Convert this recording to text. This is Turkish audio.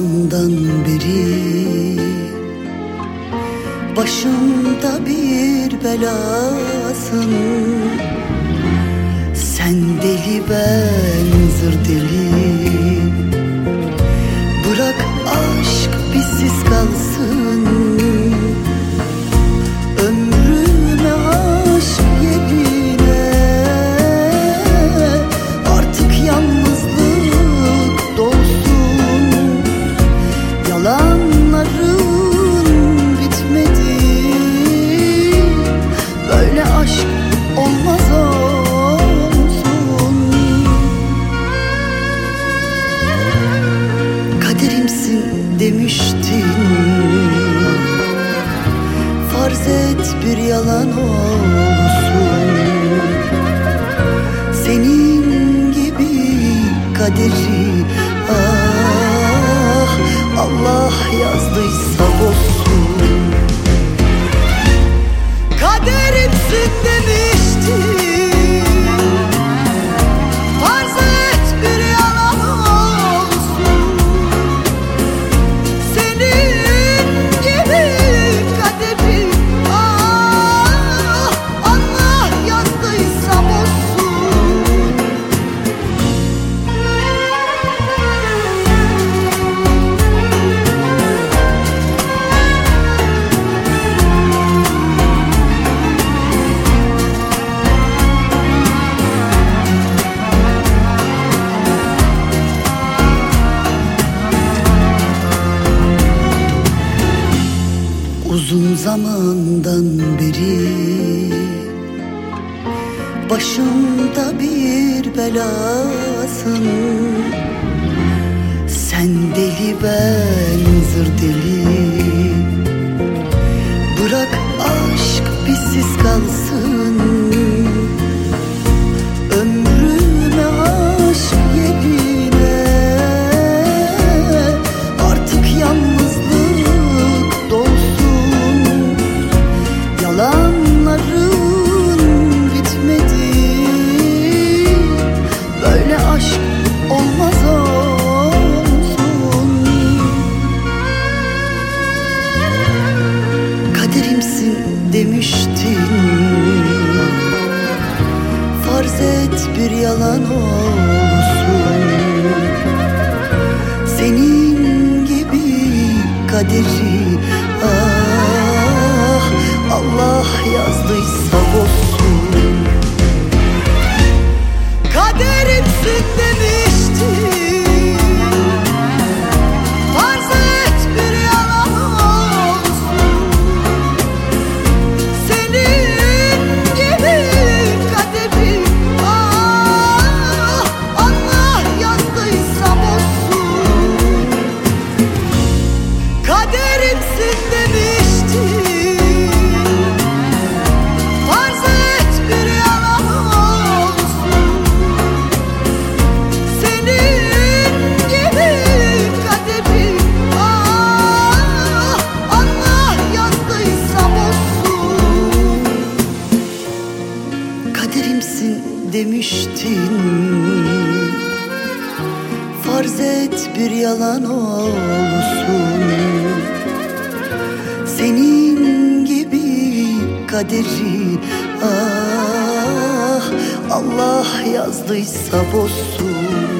zamandan beri Başımda bir belasın. Sen deli ben yalan olsun. Senin gibi kaderi Ah Uzun zamandan beri Başımda bir belasın. Sen deli ben zır deli demiştin. Farz et bir yalan olsun. Senin gibi kaderi Ah Allah yazdıysa bozsun Kaderimsin demiştin Farz bir yalan olsun Senin gibi kaderi Ah Allah yazdıysa bozsun Kaderimsin demiştin. Farz et bir yalan olsun Senin gibi kaderi Ah Allah yazdıysa bozsun